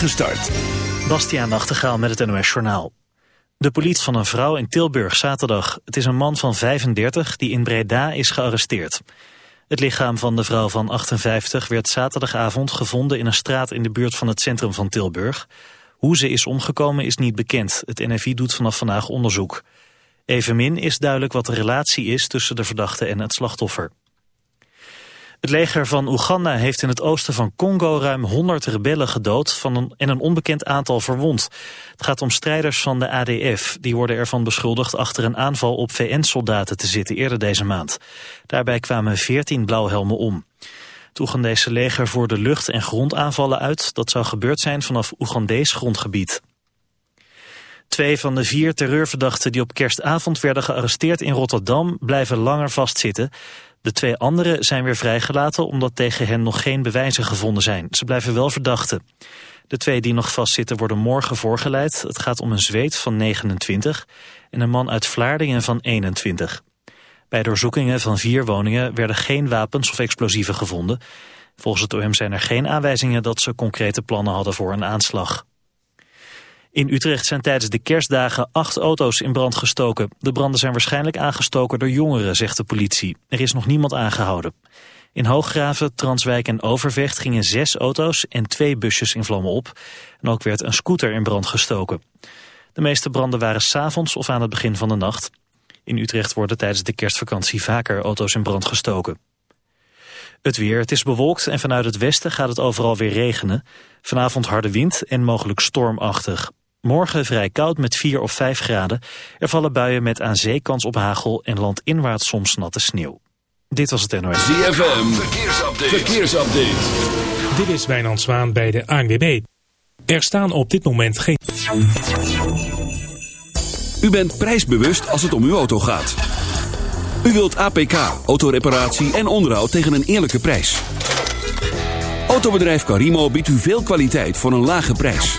Gestart. Bastiaan Nachtegaal met het NOS Journaal. De politie van een vrouw in Tilburg zaterdag. Het is een man van 35 die in Breda is gearresteerd. Het lichaam van de vrouw van 58 werd zaterdagavond gevonden in een straat in de buurt van het centrum van Tilburg. Hoe ze is omgekomen is niet bekend. Het NFI doet vanaf vandaag onderzoek. Evenmin is duidelijk wat de relatie is tussen de verdachte en het slachtoffer. Het leger van Oeganda heeft in het oosten van Congo ruim 100 rebellen gedood van en een onbekend aantal verwond. Het gaat om strijders van de ADF. Die worden ervan beschuldigd achter een aanval op VN-soldaten te zitten eerder deze maand. Daarbij kwamen 14 blauwhelmen om. Het Oegandese leger voerde lucht- en grondaanvallen uit. Dat zou gebeurd zijn vanaf Oegandees grondgebied. Twee van de vier terreurverdachten die op kerstavond werden gearresteerd in Rotterdam blijven langer vastzitten. De twee anderen zijn weer vrijgelaten omdat tegen hen nog geen bewijzen gevonden zijn. Ze blijven wel verdachten. De twee die nog vastzitten worden morgen voorgeleid. Het gaat om een zweet van 29 en een man uit Vlaardingen van 21. Bij doorzoekingen van vier woningen werden geen wapens of explosieven gevonden. Volgens het OM zijn er geen aanwijzingen dat ze concrete plannen hadden voor een aanslag. In Utrecht zijn tijdens de kerstdagen acht auto's in brand gestoken. De branden zijn waarschijnlijk aangestoken door jongeren, zegt de politie. Er is nog niemand aangehouden. In Hooggraven, Transwijk en Overvecht gingen zes auto's en twee busjes in vlammen op. En ook werd een scooter in brand gestoken. De meeste branden waren s'avonds of aan het begin van de nacht. In Utrecht worden tijdens de kerstvakantie vaker auto's in brand gestoken. Het weer, het is bewolkt en vanuit het westen gaat het overal weer regenen. Vanavond harde wind en mogelijk stormachtig. Morgen vrij koud met 4 of 5 graden. Er vallen buien met aan zee kans op hagel en landinwaarts soms natte sneeuw. Dit was het NOS. ZFM, verkeersupdate. verkeersupdate. Dit is Wijnand Zwaan bij de ANWB. Er staan op dit moment geen... U bent prijsbewust als het om uw auto gaat. U wilt APK, autoreparatie en onderhoud tegen een eerlijke prijs. Autobedrijf Carimo biedt u veel kwaliteit voor een lage prijs.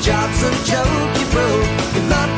Job's a joke, you broke. Your love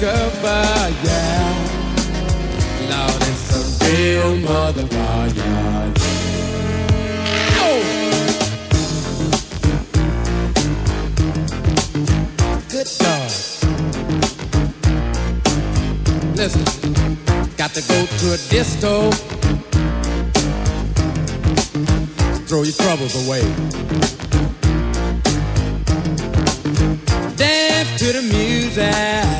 goodbye, yeah. Lord, it's a real motherfucker, yeah. Oh. Good Lord. Listen, got to go to a disco. Throw your troubles away. Dance to the music.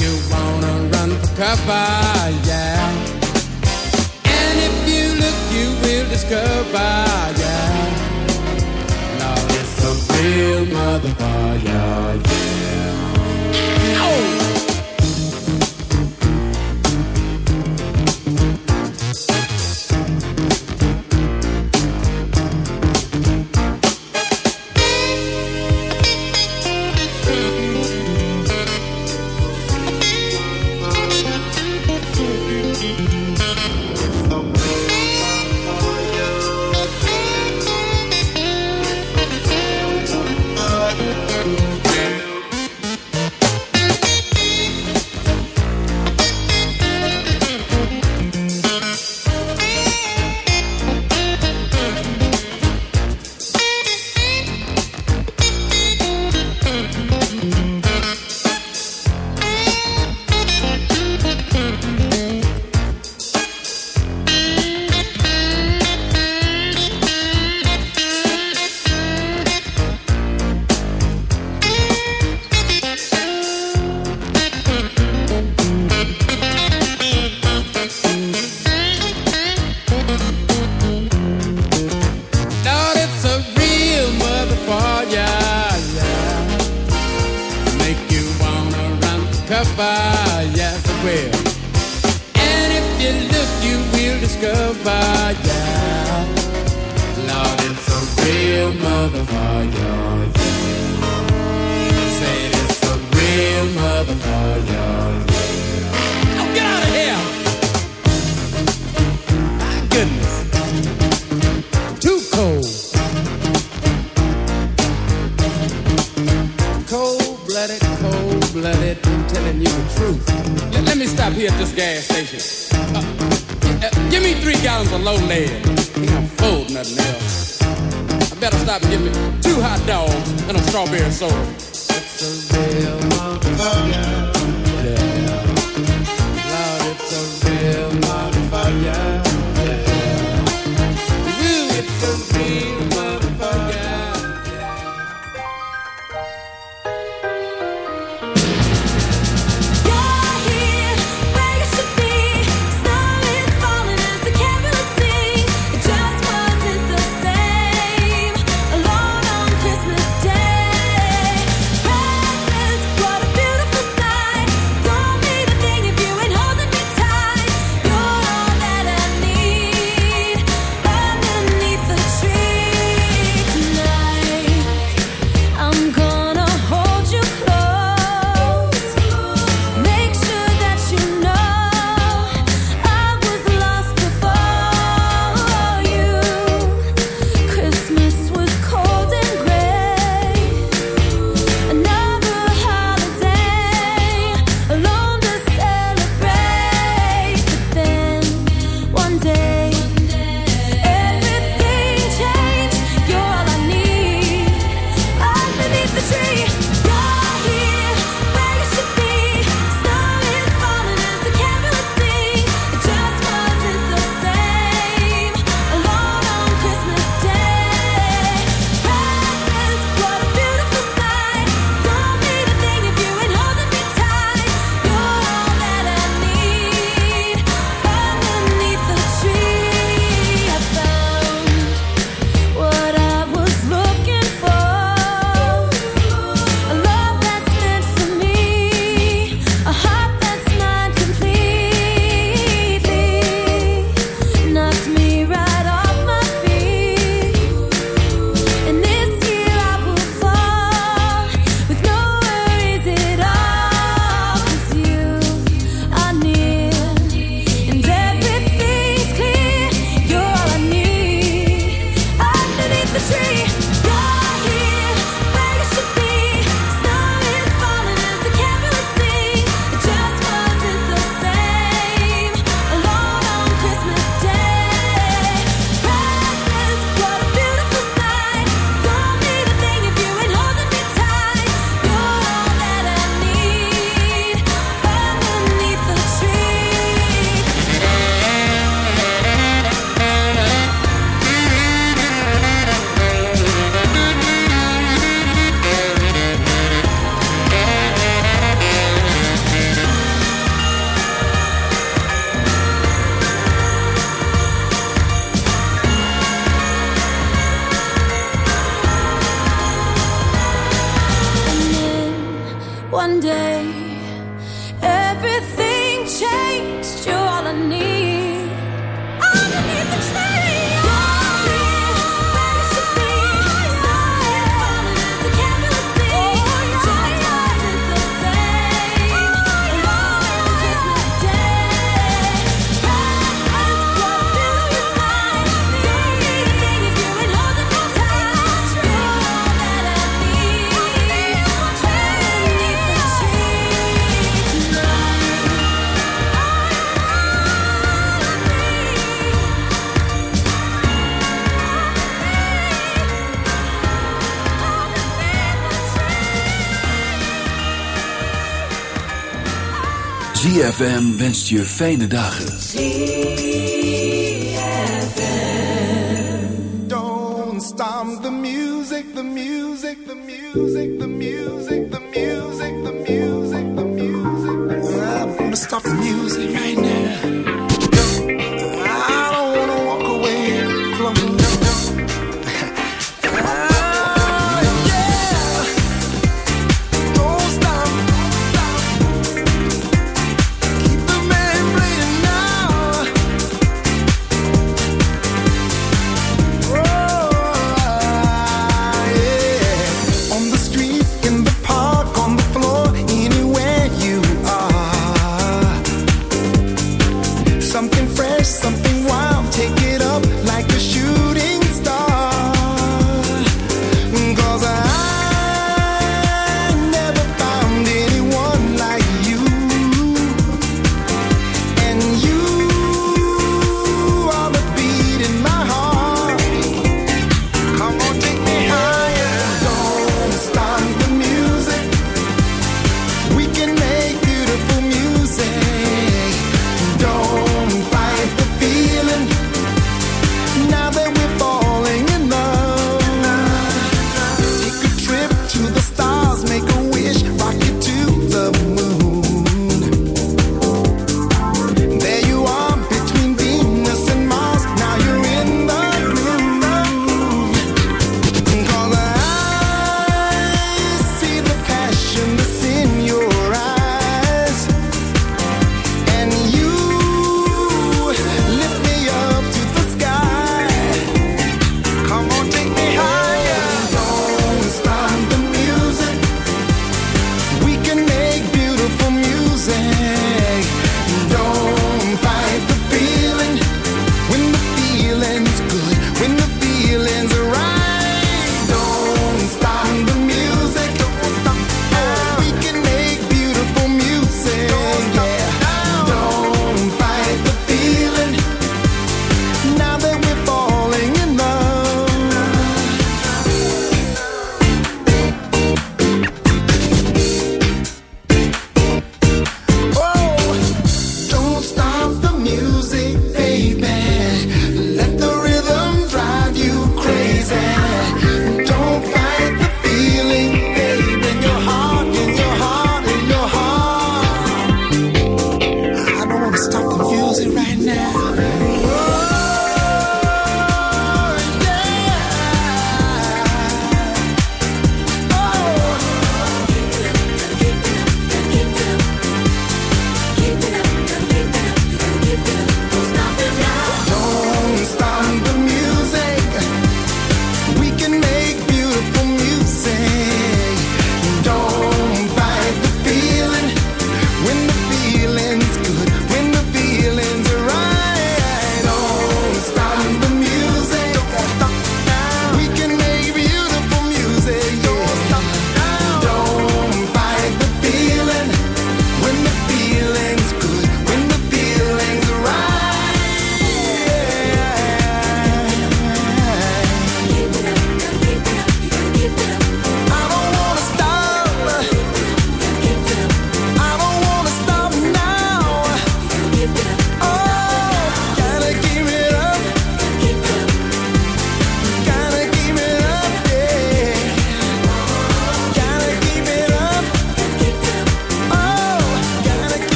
wanna run for cover, yeah. And if you look, you will discover, yeah. Lord, it's a real motherfucker, yeah. It's a real motherfucker. ZFM wenst je fijne dagen. Don't stop the music, the music, the music, the music, the music, the music, the music. I'm gonna stop the music right now.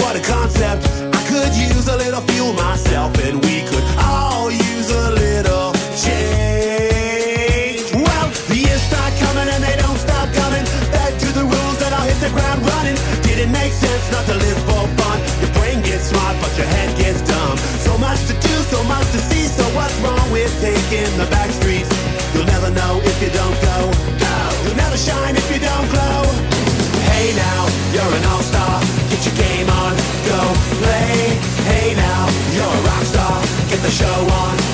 what a concept. I could use a little fuel myself, and we could all use a little change. Well, the years start coming and they don't stop coming. Back to the rules and I'll hit the ground running. Didn't make sense not to live for fun. Your brain gets smart, but your head gets dumb. So much to do, so much to see. So what's wrong with taking the back streets? The show on,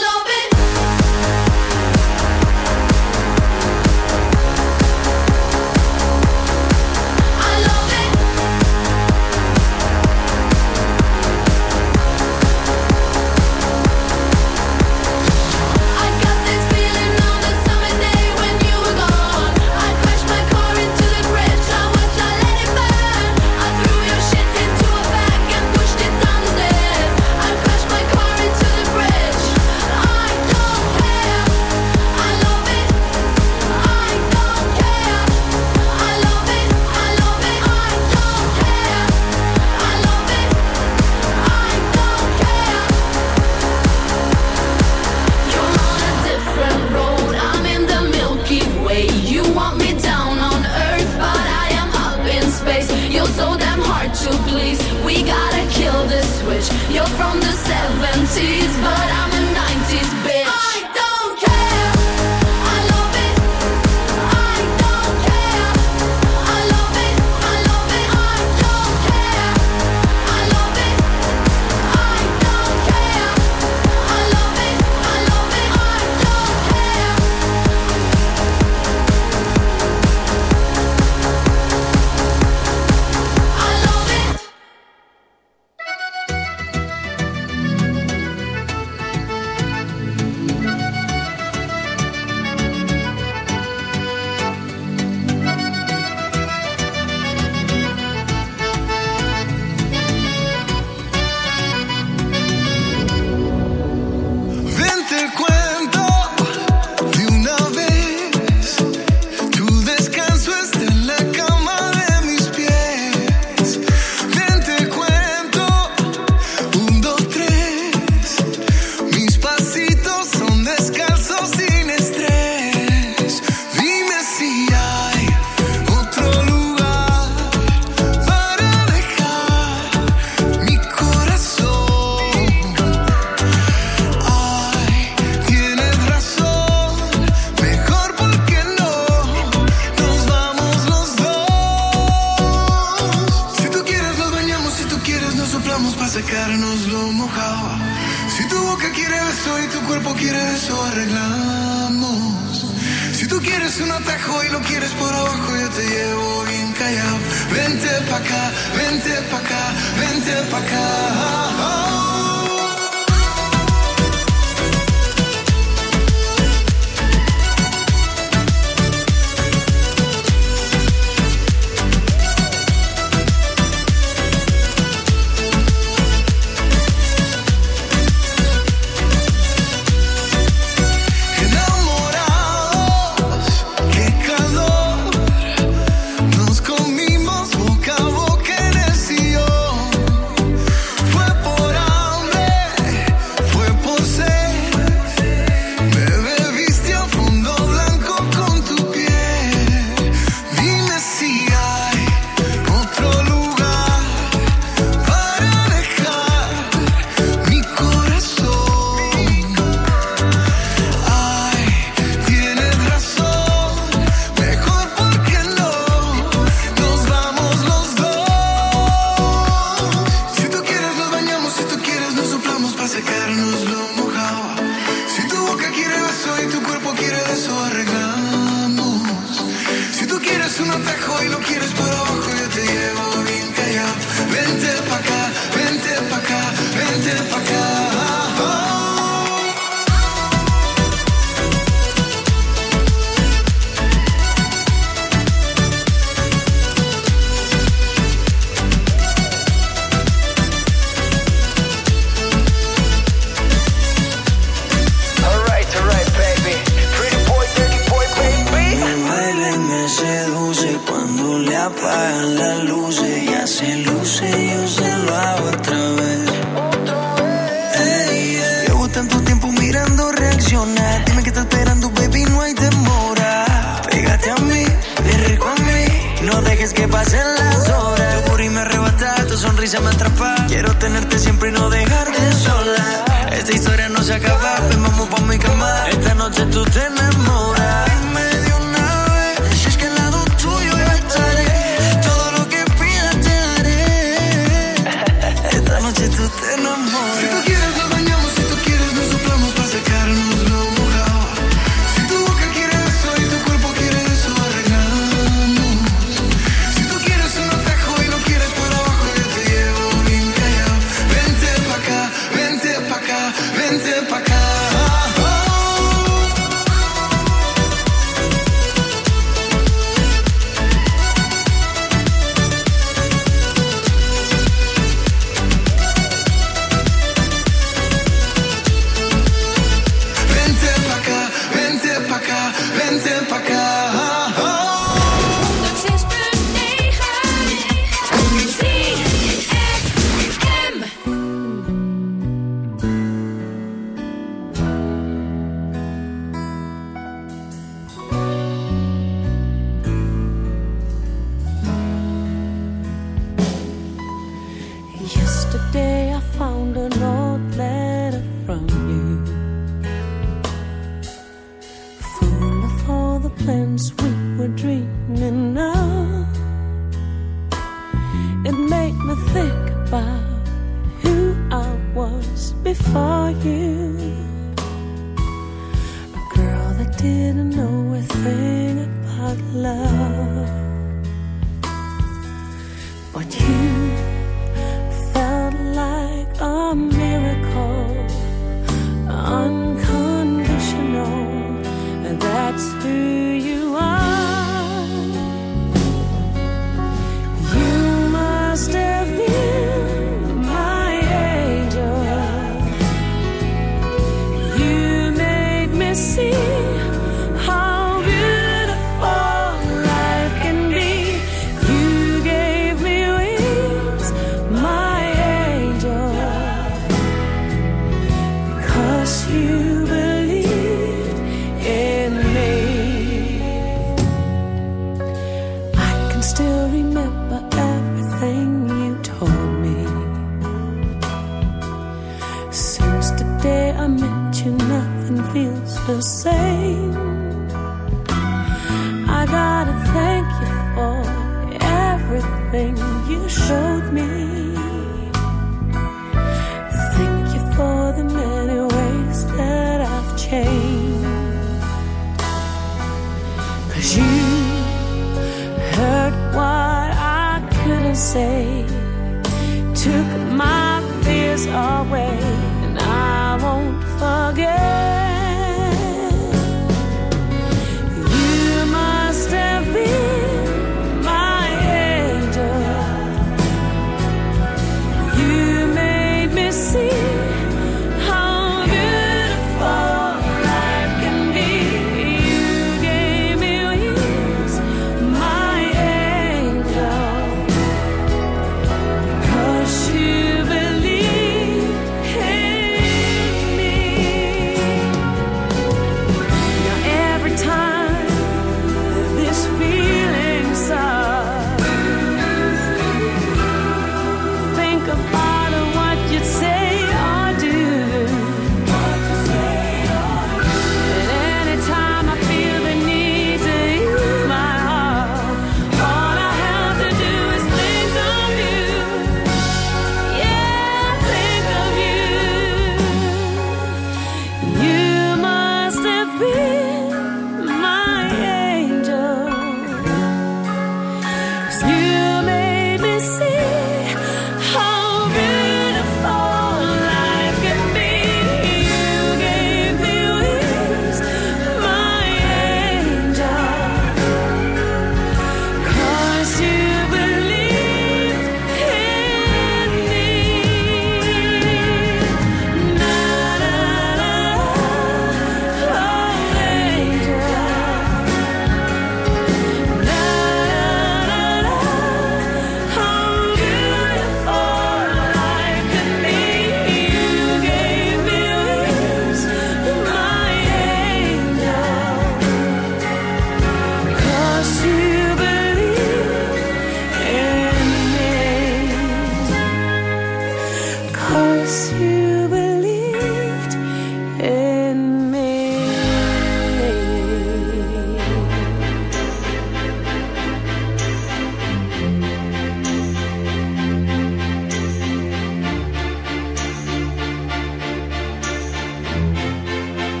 something you showed me. Thank you for the many ways that I've changed. Cause you heard what I couldn't say, took my fears away.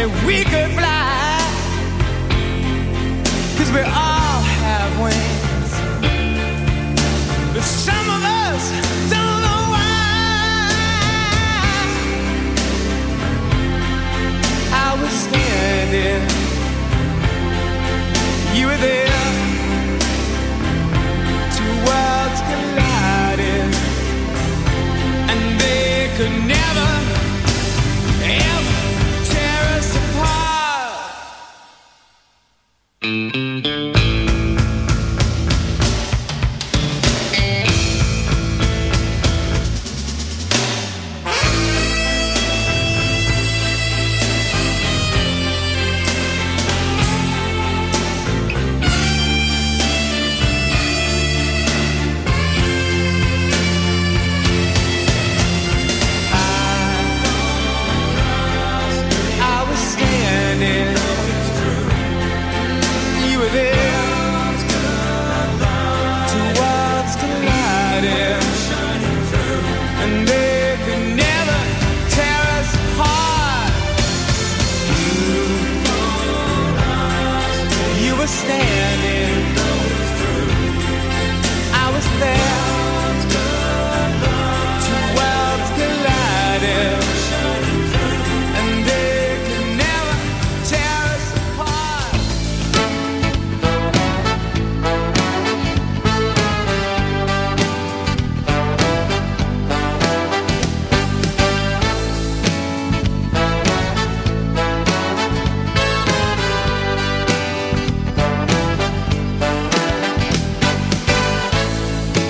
that we could fly. Cause we all have wings. But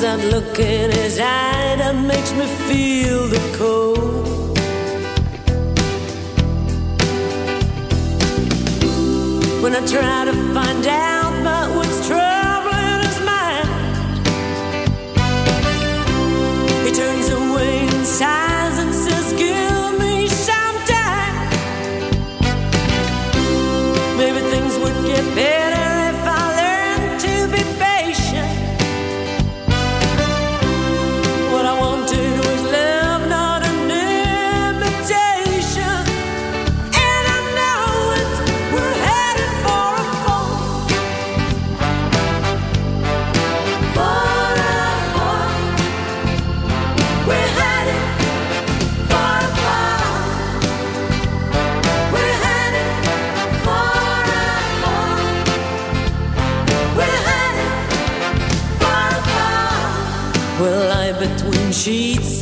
Cause that look in his eye that makes me feel the cold. When I try to find out about what's troubling his mind He turns away inside.